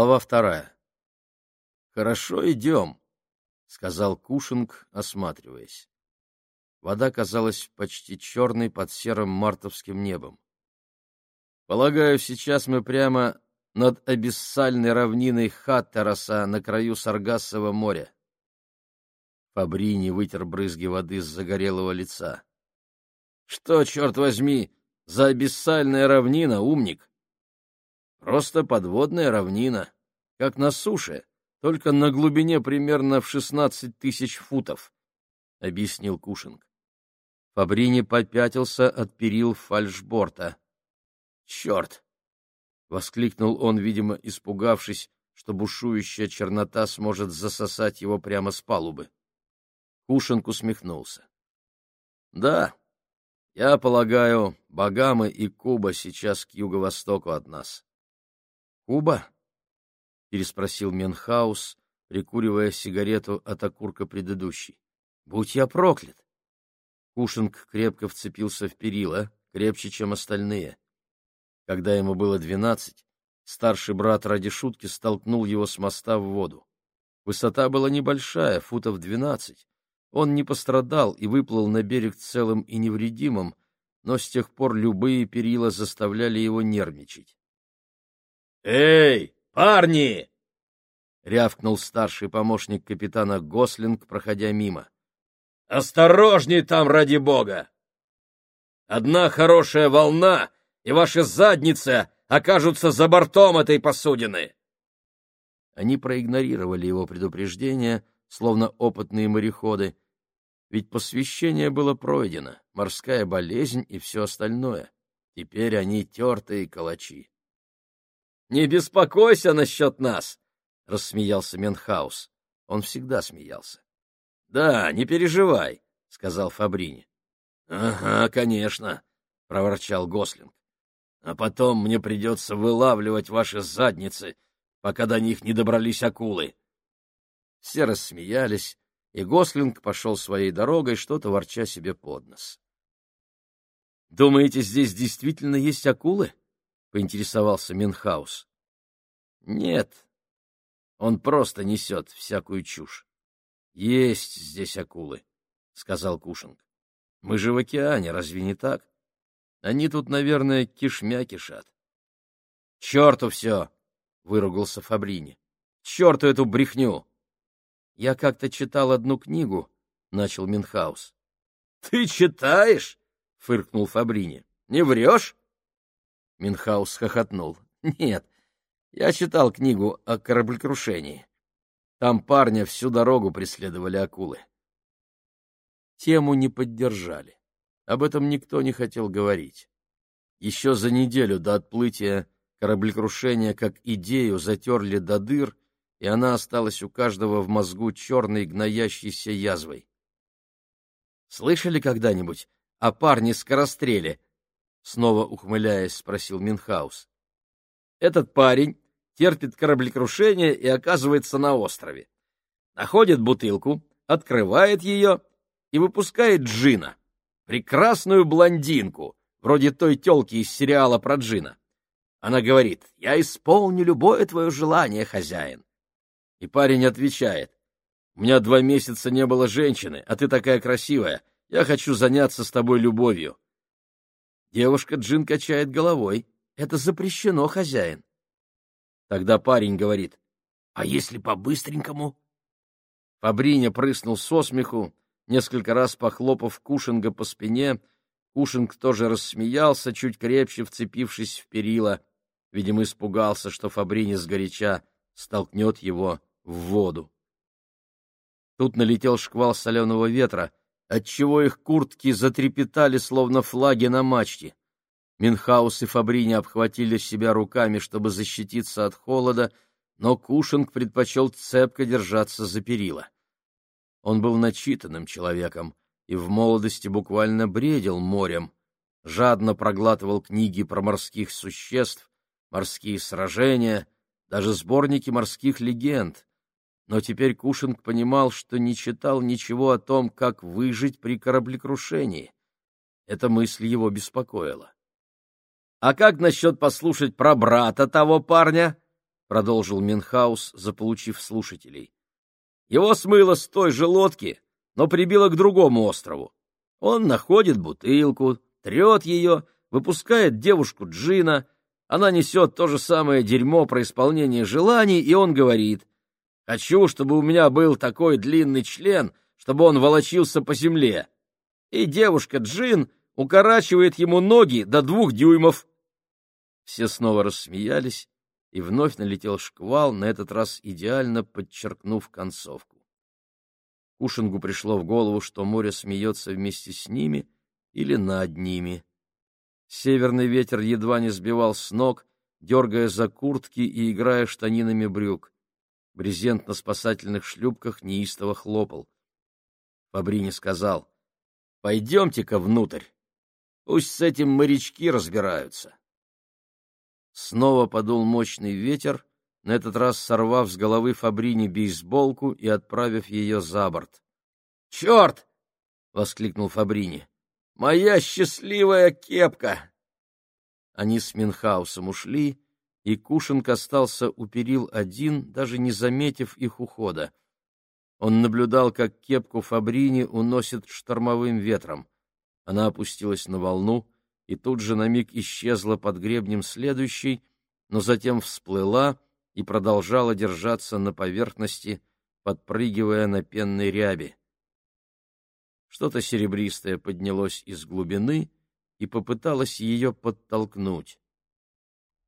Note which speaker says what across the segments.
Speaker 1: Глава вторая. «Хорошо, идем», — сказал Кушинг, осматриваясь. Вода казалась почти черной под серым мартовским небом. «Полагаю, сейчас мы прямо над абиссальной равниной Хаттероса на краю Саргассового моря». Фабрини вытер брызги воды с загорелого лица. «Что, черт возьми, за абиссальная равнина, умник?» «Просто подводная равнина, как на суше, только на глубине примерно в шестнадцать тысяч футов», — объяснил Кушинг. Фабрини попятился от перил фальшборта. «Черт!» — воскликнул он, видимо, испугавшись, что бушующая чернота сможет засосать его прямо с палубы. Кушинг усмехнулся. «Да, я полагаю, Багамы и Куба сейчас к юго-востоку от нас». «Куба?» — переспросил Менхаус, прикуривая сигарету от окурка предыдущей. «Будь я проклят!» Кушинг крепко вцепился в перила, крепче, чем остальные. Когда ему было двенадцать, старший брат ради шутки столкнул его с моста в воду. Высота была небольшая, футов двенадцать, он не пострадал и выплыл на берег целым и невредимым, но с тех пор любые перила заставляли его нервничать. «Эй, парни!» — рявкнул старший помощник капитана Гослинг, проходя мимо. «Осторожней там, ради бога! Одна хорошая волна, и ваши задницы окажутся за бортом этой посудины!» Они проигнорировали его предупреждение, словно опытные мореходы, ведь посвящение было пройдено, морская болезнь и все остальное. Теперь они тертые калачи. — Не беспокойся насчет нас! — рассмеялся Менхаус. Он всегда смеялся. — Да, не переживай, — сказал Фабрини. — Ага, конечно, — проворчал Гослинг. — А потом мне придется вылавливать ваши задницы, пока до них не добрались акулы. Все рассмеялись, и Гослинг пошел своей дорогой, что-то ворча себе под нос. — Думаете, здесь действительно есть акулы? — поинтересовался Минхаус. — Нет, он просто несет всякую чушь. — Есть здесь акулы, — сказал Кушинг. — Мы же в океане, разве не так? Они тут, наверное, кишмя кишат. — Черту все! — выругался Фабрини. — Черту эту брехню! Я как-то читал одну книгу, — начал Минхаус. — Ты читаешь? — фыркнул Фабрини. — Не врешь? Минхаус хохотнул. — Нет, я читал книгу о кораблекрушении. Там парня всю дорогу преследовали акулы. Тему не поддержали. Об этом никто не хотел говорить. Еще за неделю до отплытия кораблекрушения как идею затерли до дыр и она осталась у каждого в мозгу черной гноящейся язвой. «Слышали когда-нибудь о парне-скоростреле?» Снова ухмыляясь, спросил Минхаус. «Этот парень терпит кораблекрушение и оказывается на острове. Находит бутылку, открывает ее и выпускает джина. Прекрасную блондинку, вроде той телки из сериала про джина. Она говорит, «Я исполню любое твое желание, хозяин». И парень отвечает, «У меня два месяца не было женщины, а ты такая красивая. Я хочу заняться с тобой любовью». Девушка Джин качает головой. «Это запрещено, хозяин». Тогда парень говорит, «А если по-быстренькому?» Фабриня прыснул со смеху, несколько раз похлопав Кушинга по спине. Кушинг тоже рассмеялся, чуть крепче вцепившись в перила. Видимо, испугался, что Фабриня сгоряча столкнет его в воду. Тут налетел шквал соленого ветра, отчего их куртки затрепетали, словно флаги на мачте. Минхаус и Фабрини обхватили себя руками, чтобы защититься от холода, но Кушинг предпочел цепко держаться за перила. Он был начитанным человеком и в молодости буквально бредил морем, жадно проглатывал книги про морских существ, морские сражения, даже сборники морских легенд, но теперь Кушинг понимал, что не читал ничего о том, как выжить при кораблекрушении. Эта мысль его беспокоила. — А как насчет послушать про брата того парня? — продолжил Минхаус, заполучив слушателей. Его смыло с той же лодки, но прибило к другому острову. Он находит бутылку, трет ее, выпускает девушку Джина, она несет то же самое дерьмо про исполнение желаний, и он говорит, «Хочу, чтобы у меня был такой длинный член, чтобы он волочился по земле». И девушка Джин укорачивает ему ноги до двух дюймов. Все снова рассмеялись, и вновь налетел шквал, на этот раз идеально подчеркнув концовку. Кушингу пришло в голову, что море смеется вместе с ними или над ними. Северный ветер едва не сбивал с ног, дергая за куртки и играя штанинами брюк. Брезент на спасательных шлюпках неистово хлопал. Фабрини сказал, — Пойдемте-ка внутрь. Пусть с этим морячки разбираются. Снова подул мощный ветер, на этот раз сорвав с головы Фабрини бейсболку и отправив ее за борт. «Черт!» — воскликнул Фабрини. Моя счастливая кепка! Они с Минхаусом ушли, и Кушинг остался у перил один, даже не заметив их ухода. Он наблюдал, как кепку Фабрини уносит штормовым ветром. Она опустилась на волну и тут же на миг исчезла под гребнем следующей, но затем всплыла и продолжала держаться на поверхности, подпрыгивая на пенной ряби. Что-то серебристое поднялось из глубины и попыталось ее подтолкнуть.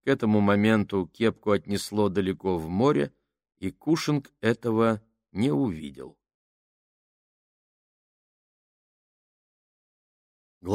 Speaker 1: К этому моменту кепку отнесло далеко в море, и Кушинг этого не увидел.